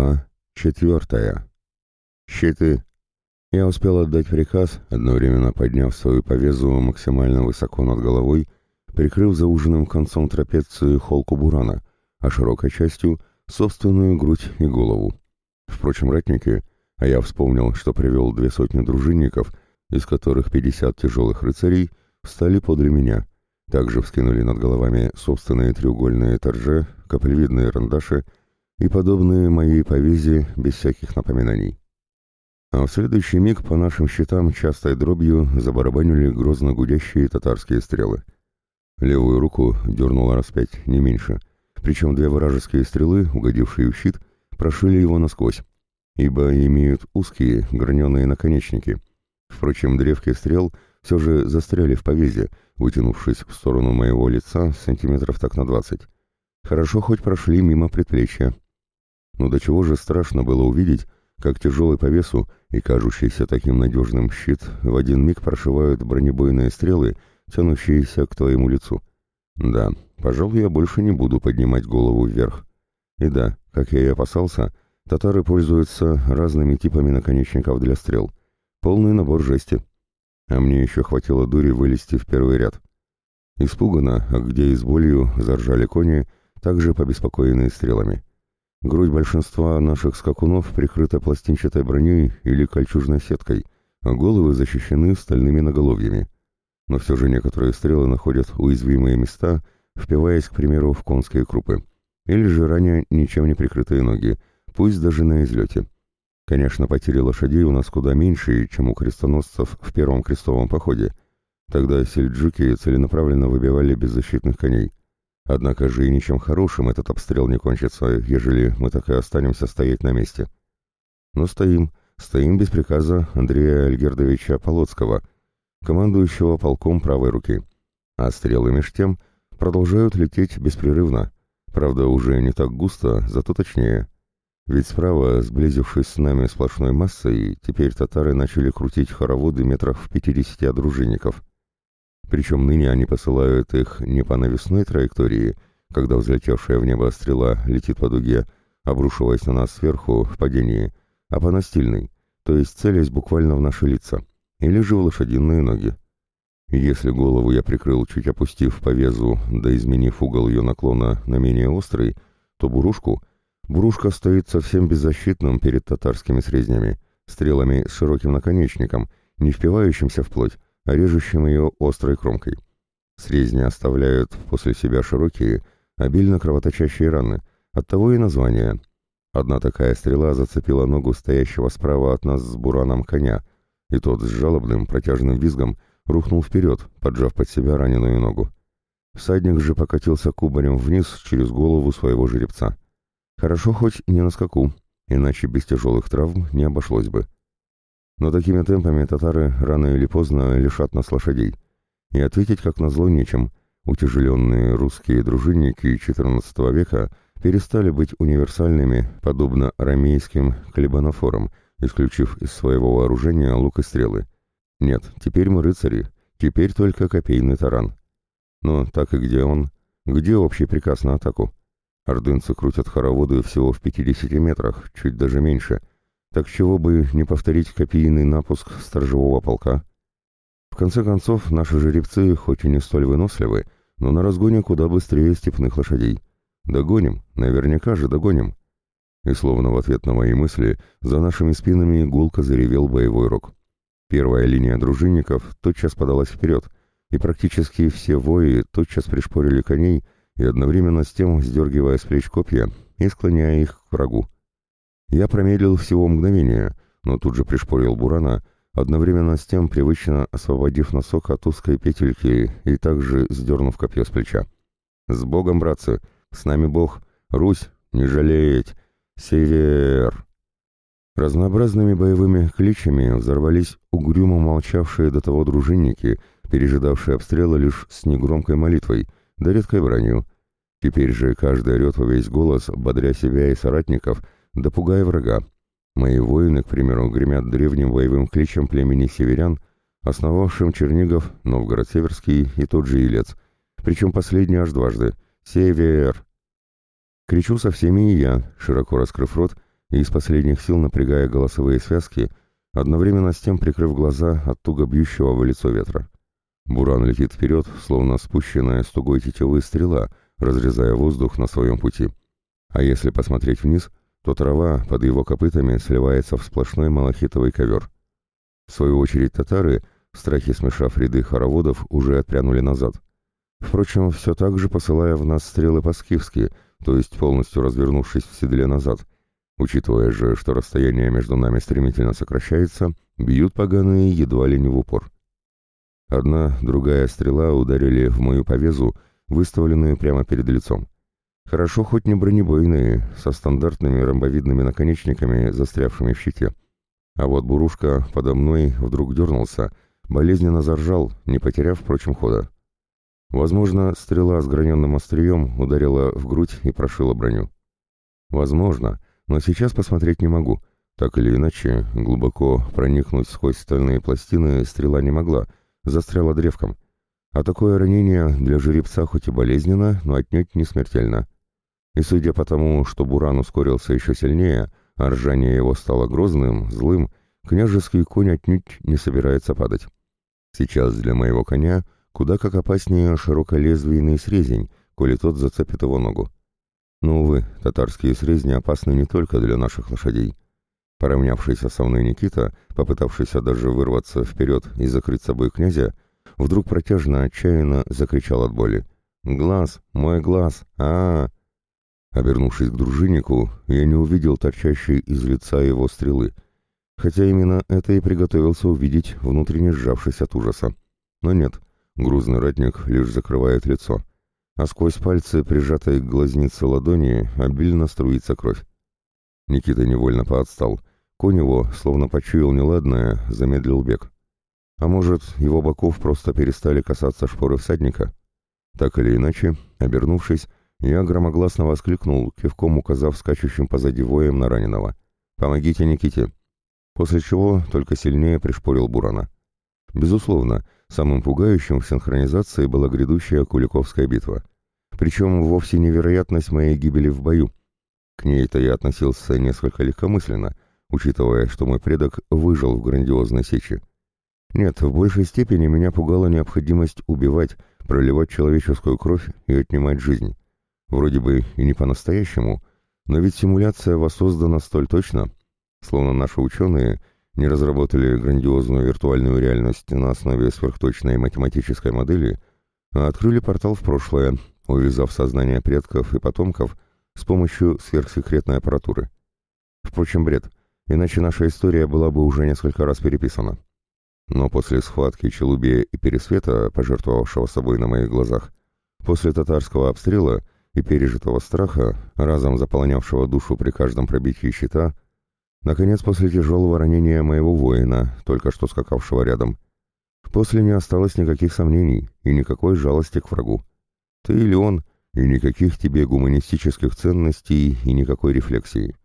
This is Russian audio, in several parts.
Глава четвертая. Щиты. Я успел отдать приказ, одновременно подняв свою повезу максимально высоко над головой, прикрыв за ужиным концом трапеции холку бурана, а широкой частью — собственную грудь и голову. Впрочем, ратники, а я вспомнил, что привел две сотни дружинников, из которых пятьдесят тяжелых рыцарей, встали подле меня. Также вскинули над головами собственные треугольные торжи, каплевидные рандаши — и подобные моей повезе без всяких напоминаний. А в следующий миг по нашим щитам частой дробью забарабанили грозно гудящие татарские стрелы. Левую руку дернуло раз пять, не меньше, причем две вражеские стрелы, угодившие в щит, прошили его насквозь, ибо имеют узкие граненые наконечники. Впрочем, древки стрел все же застряли в повезе, вытянувшись в сторону моего лица сантиметров так на двадцать. Хорошо хоть прошли мимо предплечья, но до чего же страшно было увидеть, как тяжелый по весу и кажущийся таким надежным щит в один миг прошивают бронебойные стрелы, тянущиеся к твоему лицу. Да, пожалуй, я больше не буду поднимать голову вверх. И да, как я и опасался, татары пользуются разными типами наконечников для стрел. Полный набор жести. А мне еще хватило дури вылезти в первый ряд. Испуганно, а где и с болью, заржали кони, также побеспокоенные стрелами. Грудь большинства наших скакунов прикрыта пластинчатой броней или кольчужной сеткой, а головы защищены стальными наголовьями. Но все же некоторые стрелы находят уязвимые места, впиваясь, к примеру, в конские крупы. Или же ранее ничем не прикрытые ноги, пусть даже на излете. Конечно, потери лошадей у нас куда меньше, чем у крестоносцев в первом крестовом походе. Тогда сельджуки целенаправленно выбивали беззащитных коней. Однако же и ничем хорошим этот обстрел не кончится, ежели мы так и останемся стоять на месте. Но стоим, стоим без приказа Андрея Альгердовича Полоцкого, командующего полком правой руки. А стрелы меж тем продолжают лететь беспрерывно, правда уже не так густо, зато точнее. Ведь справа, сблизившись с нами сплошной массой, теперь татары начали крутить хороводы метров в пятидесяти от дружинников. Причем ныне они посылают их не по навесной траектории, когда взлетевшая в небо стрела летит по дуге, обрушиваясь на нас сверху в падении, а по настильной, то есть целясь буквально в наши лица, или же в лошадиные ноги. Если голову я прикрыл, чуть опустив по везу, да изменив угол ее наклона на менее острый, то бурушку... Бурушка стоит совсем беззащитным перед татарскими срезнями, стрелами с широким наконечником, не впивающимся в плоть, режущим ее острой кромкой. Срезни оставляют после себя широкие, обильно кровоточащие раны, оттого и название. Одна такая стрела зацепила ногу стоящего справа от нас с бураном коня, и тот с жалобным протяжным визгом рухнул вперед, поджав под себя раненую ногу. Всадник же покатился кубарем вниз через голову своего жеребца. Хорошо хоть не на скаку, иначе без тяжелых травм не обошлось бы. Но такими темпами татары рано или поздно лишат нас лошадей. И ответить как назло нечем. Утяжеленные русские дружинники XIV века перестали быть универсальными, подобно ромейским клебанофорам, исключив из своего вооружения лук и стрелы. Нет, теперь мы рыцари, теперь только копейный таран. Но так и где он? Где общий приказ на атаку? Ордынцы крутят хороводы всего в 50 метрах, чуть даже меньше, так чего бы не повторить копийный напуск сторожевого полка? В конце концов, наши жеребцы, хоть и не столь выносливы, но на разгоне куда быстрее степных лошадей. Догоним, наверняка же догоним. И словно в ответ на мои мысли, за нашими спинами гулко заревел боевой рог. Первая линия дружинников тотчас подалась вперед, и практически все вои тотчас пришпорили коней и одновременно с тем сдергивая с плеч копья и склоняя их к врагу. Я промедлил всего мгновение, но тут же пришпорил Бурана, одновременно с тем привычно освободив носок от узкой петельки и также сдернув копье с плеча. «С Богом, братцы! С нами Бог! Русь! Не жалеть! Север!» Разнообразными боевыми кличами взорвались угрюмо молчавшие до того дружинники, пережидавшие обстрелы лишь с негромкой молитвой, да редкой бранью. Теперь же каждый орет во весь голос, бодря себя и соратников — да пугая врага. Мои воины, к примеру, гремят древним боевым кличем племени северян, основавшим Чернигов, Новгород-Северский и тот же Илец, причем последний аж дважды. «Север!» Кричу со всеми и я, широко раскрыв рот, и из последних сил напрягая голосовые связки, одновременно с тем прикрыв глаза от туго бьющего в лицо ветра. Буран летит вперед, словно спущенная с тугой тетивы стрела, разрезая воздух на своем пути. А если посмотреть вниз, то трава под его копытами сливается в сплошной малахитовый ковер. В свою очередь татары, в страхе смешав ряды хороводов, уже отпрянули назад. Впрочем, все так же посылая в нас стрелы по-скифски, то есть полностью развернувшись в седле назад. Учитывая же, что расстояние между нами стремительно сокращается, бьют поганые едва ли не в упор. Одна, другая стрела ударили в мою повезу, выставленную прямо перед лицом. Хорошо хоть не бронебойные, со стандартными ромбовидными наконечниками, застрявшими в щите. А вот бурушка подо мной вдруг дернулся, болезненно заржал, не потеряв, впрочем, хода. Возможно, стрела с граненным острием ударила в грудь и прошила броню. Возможно, но сейчас посмотреть не могу. Так или иначе, глубоко проникнуть сквозь стальные пластины стрела не могла, застряла древком. А такое ранение для жеребца хоть и болезненно, но отнюдь не смертельно. И судя по тому, что Буран ускорился еще сильнее, а ржание его стало грозным, злым, княжеский конь отнюдь не собирается падать. Сейчас для моего коня — Куда как опаснее широколезвийный срезень, коли тот зацепит его ногу. Но, увы, татарские срезни опасны не только для наших лошадей. Поравнявшийся со мной Никита, попытавшийся даже вырваться вперед и закрыть собой князя, вдруг протяжно, отчаянно закричал от боли. «Глаз! Мой глаз! а, -а, -а Обернувшись к дружиннику, я не увидел торчащей из лица его стрелы, хотя именно это и приготовился увидеть, внутренне сжавшись от ужаса. Но нет, Грузный ратник лишь закрывает лицо, а сквозь пальцы, прижатой к глазнице ладони, обильно струится кровь. Никита невольно поотстал. Конь его, словно почуял неладное, замедлил бег. А может, его боков просто перестали касаться шпоры всадника? Так или иначе, обернувшись, я громогласно воскликнул, кивком указав скачущим позади воем на раненого. «Помогите Никите!» После чего только сильнее пришпорил Бурана. Безусловно, самым пугающим в синхронизации была грядущая Куликовская битва. Причем вовсе невероятность моей гибели в бою. К ней-то я относился несколько легкомысленно, учитывая, что мой предок выжил в грандиозной сече. Нет, в большей степени меня пугала необходимость убивать, проливать человеческую кровь и отнимать жизнь. Вроде бы и не по-настоящему, но ведь симуляция воссоздана столь точно, словно наши ученые не разработали грандиозную виртуальную реальность на основе сверхточной математической модели, а открыли портал в прошлое, увязав сознание предков и потомков с помощью сверхсекретной аппаратуры. Впрочем, бред, иначе наша история была бы уже несколько раз переписана. Но после схватки Челубия и Пересвета, пожертвовавшего собой на моих глазах, после татарского обстрела и пережитого страха, разом заполнявшего душу при каждом пробитии щита, Наконец, после тяжелого ранения моего воина, только что скакавшего рядом. После не осталось никаких сомнений и никакой жалости к врагу. Ты или он, и никаких тебе гуманистических ценностей и никакой рефлексии.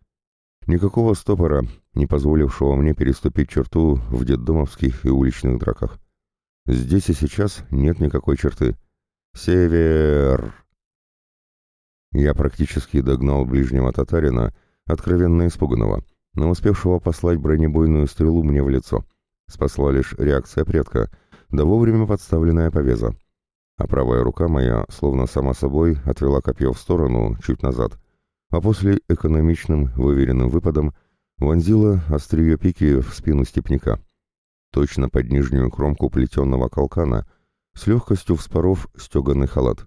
Никакого стопора, не позволившего мне переступить черту в детдомовских и уличных драках. Здесь и сейчас нет никакой черты. Север! Я практически догнал ближнего татарина, откровенно испуганного — но успевшего послать бронебойную стрелу мне в лицо. Спасла лишь реакция предка, да вовремя подставленная повеза. А правая рука моя, словно сама собой, отвела копье в сторону, чуть назад, а после экономичным, выверенным выпадом вонзила острие пики в спину степняка. Точно под нижнюю кромку плетенного колкана, с легкостью вспоров стеганый халат.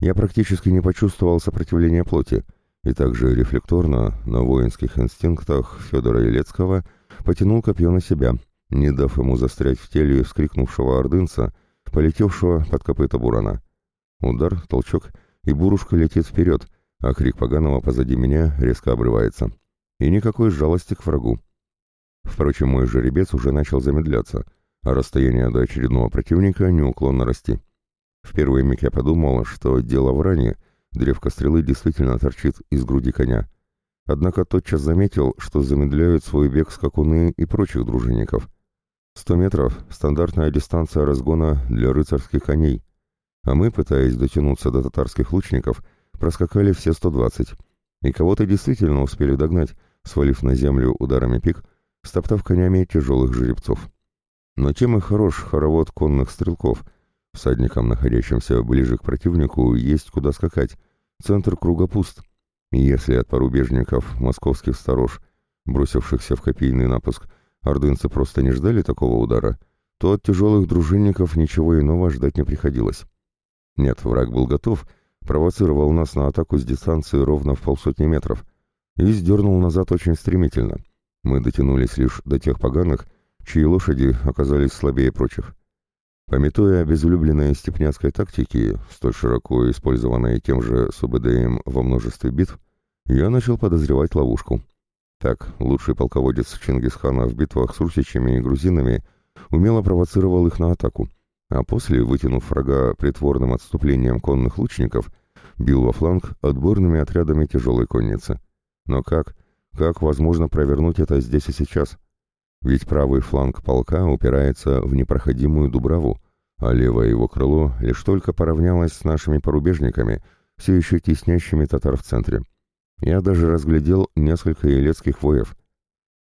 Я практически не почувствовал сопротивления плоти, и также рефлекторно, на воинских инстинктах Федора Елецкого, потянул копье на себя, не дав ему застрять в теле вскрикнувшего ордынца, полетевшего под копыта бурана. Удар, толчок, и бурушка летит вперед, а крик поганого позади меня резко обрывается. И никакой жалости к врагу. Впрочем, мой жеребец уже начал замедляться, а расстояние до очередного противника неуклонно расти. В первый миг я подумал, что дело в ране — Древко стрелы действительно торчит из груди коня. Однако тотчас заметил, что замедляют свой бег скакуны и прочих дружинников. Сто метров — стандартная дистанция разгона для рыцарских коней, а мы, пытаясь дотянуться до татарских лучников, проскакали все 120, и кого-то действительно успели догнать, свалив на землю ударами пик, стоптав конями тяжелых жеребцов. Но тем и хорош хоровод конных стрелков. Всадникам, находящимся ближе к противнику, есть куда скакать. Центр круга пуст. И если от порубежников, московских сторож, бросившихся в копийный напуск, ордынцы просто не ждали такого удара, то от тяжелых дружинников ничего иного ждать не приходилось. Нет, враг был готов, провоцировал нас на атаку с дистанции ровно в полсотни метров и сдернул назад очень стремительно. Мы дотянулись лишь до тех поганых, чьи лошади оказались слабее прочих. Пометуя обезлюбленной степняцкой тактики, столь широко использованной тем же СУБДМ во множестве битв, я начал подозревать ловушку. Так, лучший полководец Чингисхана в битвах с русичами и грузинами умело провоцировал их на атаку, а после, вытянув врага притворным отступлением конных лучников, бил во фланг отборными отрядами тяжелой конницы. Но как? Как возможно провернуть это здесь и сейчас? Ведь правый фланг полка упирается в непроходимую Дубраву, а левое его крыло лишь только поравнялось с нашими порубежниками, все еще теснящими татар в центре. Я даже разглядел несколько елецких воев,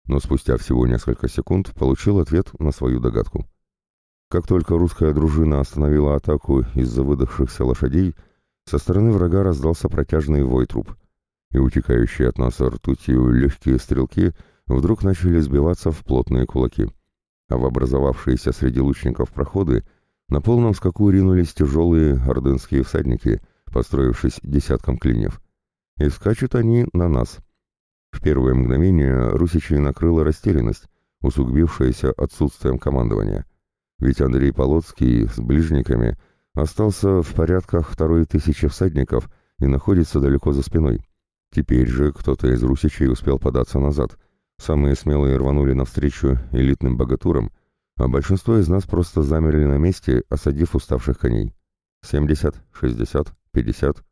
но спустя всего несколько секунд получил ответ на свою догадку. Как только русская дружина остановила атаку из-за выдохшихся лошадей, со стороны врага раздался протяжный вой труп, и утекающие от нас ртутью легкие стрелки вдруг начали сбиваться в плотные кулаки, а в образовавшиеся среди лучников проходы на полном скаку ринулись тяжелые ордынские всадники, построившись десятком клиньев. И скачут они на нас. В первое мгновение русичей накрыла растерянность, усугубившаяся отсутствием командования. Ведь Андрей Полоцкий с ближниками остался в порядках второй тысячи всадников и находится далеко за спиной. Теперь же кто-то из русичей успел податься назад. Самые смелые рванули навстречу элитным богатурам, а большинство из нас просто замерли на месте, осадив уставших коней. 70, 60, 50.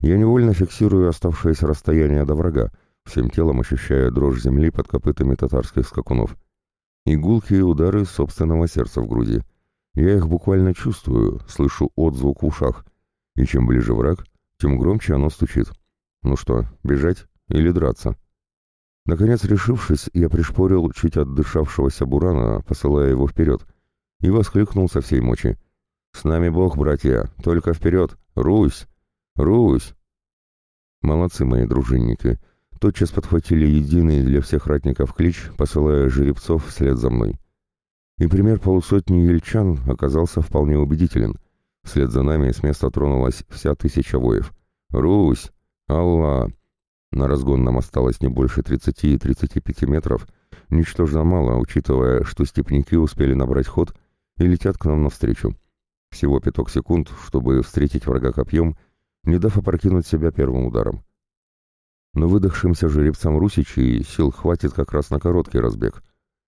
Я невольно фиксирую оставшееся расстояние до врага, всем телом ощущая дрожь земли под копытами татарских скакунов. Игулки и удары собственного сердца в груди. Я их буквально чувствую, слышу отзвук в ушах. И чем ближе враг, тем громче оно стучит. Ну что, бежать или драться? Наконец, решившись, я пришпорил чуть отдышавшегося Бурана, посылая его вперед, и воскликнул со всей мочи. «С нами Бог, братья! Только вперед! Русь! Русь!» Молодцы мои дружинники! Тотчас подхватили единый для всех ратников клич, посылая жеребцов вслед за мной. И пример полусотни ельчан оказался вполне убедителен. Вслед за нами с места тронулась вся тысяча воев. «Русь! Алла!» На разгон нам осталось не больше 30-35 метров, ничтожно мало, учитывая, что степняки успели набрать ход и летят к нам навстречу. Всего пяток секунд, чтобы встретить врага копьем, не дав опрокинуть себя первым ударом. Но выдохшимся жеребцам русичей сил хватит как раз на короткий разбег.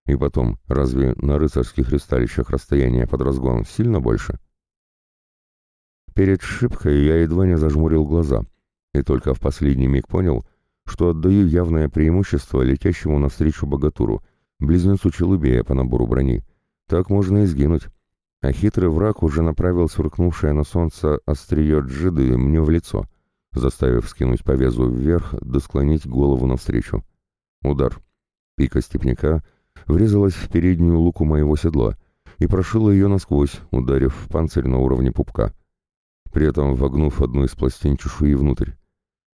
И потом, разве на рыцарских ристалищах расстояние под разгон сильно больше? Перед шибкой я едва не зажмурил глаза — и только в последний миг понял, что отдаю явное преимущество летящему навстречу богатуру, близнецу Челубея по набору брони. Так можно и сгинуть. А хитрый враг уже направил сверкнувшее на солнце острие джиды мне в лицо, заставив скинуть повезу вверх да склонить голову навстречу. Удар. Пика степняка врезалась в переднюю луку моего седла и прошила ее насквозь, ударив в панцирь на уровне пупка при этом вогнув одну из пластин чешуи внутрь.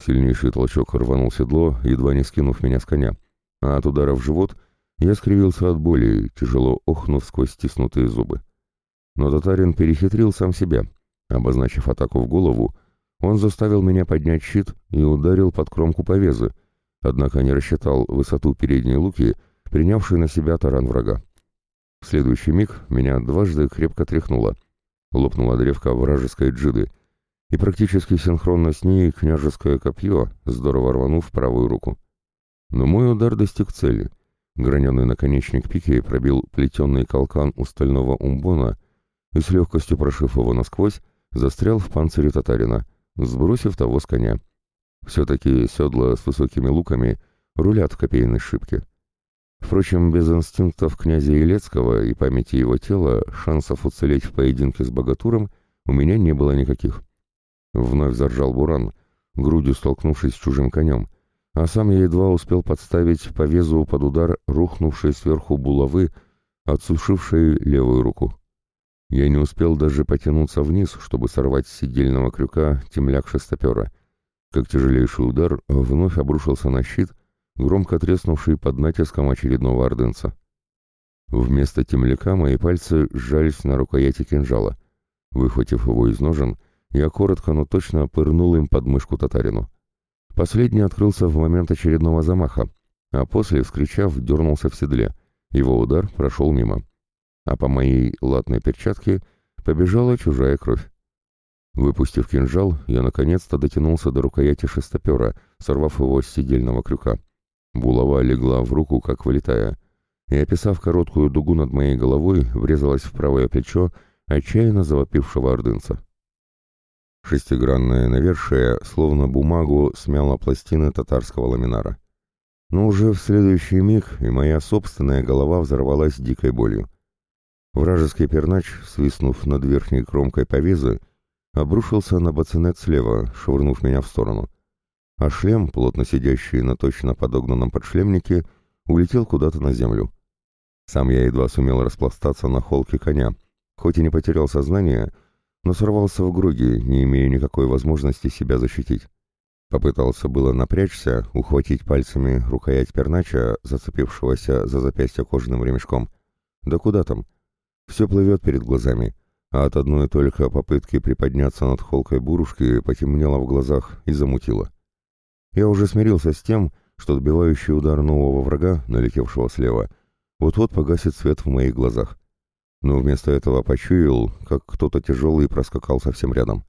Сильнейший толчок рванул седло, едва не скинув меня с коня, а от удара в живот я скривился от боли, тяжело охнув сквозь стиснутые зубы. Но татарин перехитрил сам себя. Обозначив атаку в голову, он заставил меня поднять щит и ударил под кромку повезы, однако не рассчитал высоту передней луки, принявшей на себя таран врага. В следующий миг меня дважды крепко тряхнуло, лопнула древко вражеской джиды, и практически синхронно с ней княжеское копье, здорово рванув правую руку. Но мой удар достиг цели. Граненый наконечник пики пробил плетеный колкан у стального умбона и с легкостью прошив его насквозь, застрял в панцире татарина, сбросив того с коня. Все-таки седла с высокими луками рулят в копейной шибке. Впрочем, без инстинктов князя Елецкого и памяти его тела шансов уцелеть в поединке с богатуром у меня не было никаких. Вновь заржал буран, грудью столкнувшись с чужим конем, а сам я едва успел подставить по везу под удар рухнувшей сверху булавы, отсушившей левую руку. Я не успел даже потянуться вниз, чтобы сорвать с сидельного крюка темляк шестопера, как тяжелейший удар вновь обрушился на щит, громко треснувший под натиском очередного ордынца. Вместо темляка мои пальцы сжались на рукояти кинжала. Выхватив его из ножен, я коротко, но точно пырнул им под мышку татарину. Последний открылся в момент очередного замаха, а после, вскричав, дернулся в седле. Его удар прошел мимо. А по моей латной перчатке побежала чужая кровь. Выпустив кинжал, я наконец-то дотянулся до рукояти шестопера, сорвав его с сидельного крюка. Булава легла в руку, как вылетая, и, описав короткую дугу над моей головой, врезалась в правое плечо отчаянно завопившего ордынца. Шестигранное навершие, словно бумагу, смяло пластины татарского ламинара. Но уже в следующий миг и моя собственная голова взорвалась дикой болью. Вражеский пернач, свистнув над верхней кромкой повизы, обрушился на бацинет слева, швырнув меня в сторону. А шлем, плотно сидящий на точно подогнанном подшлемнике, улетел куда-то на землю. Сам я едва сумел распластаться на холке коня, хоть и не потерял сознание, но сорвался в груди, не имея никакой возможности себя защитить. Попытался было напрячься, ухватить пальцами рукоять пернача, зацепившегося за запястье кожаным ремешком. Да куда там? Все плывет перед глазами, а от одной только попытки приподняться над холкой бурушки потемнело в глазах и замутило. Я уже смирился с тем, что отбивающий удар нового врага, налетевшего слева, вот-вот погасит свет в моих глазах но вместо этого почуял, как кто-то тяжелый проскакал совсем рядом.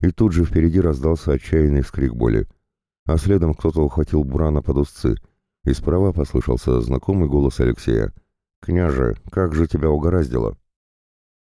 И тут же впереди раздался отчаянный вскрик боли, а следом кто-то ухватил Бурана под узцы, и справа послышался знакомый голос Алексея. «Княже, как же тебя угораздило!»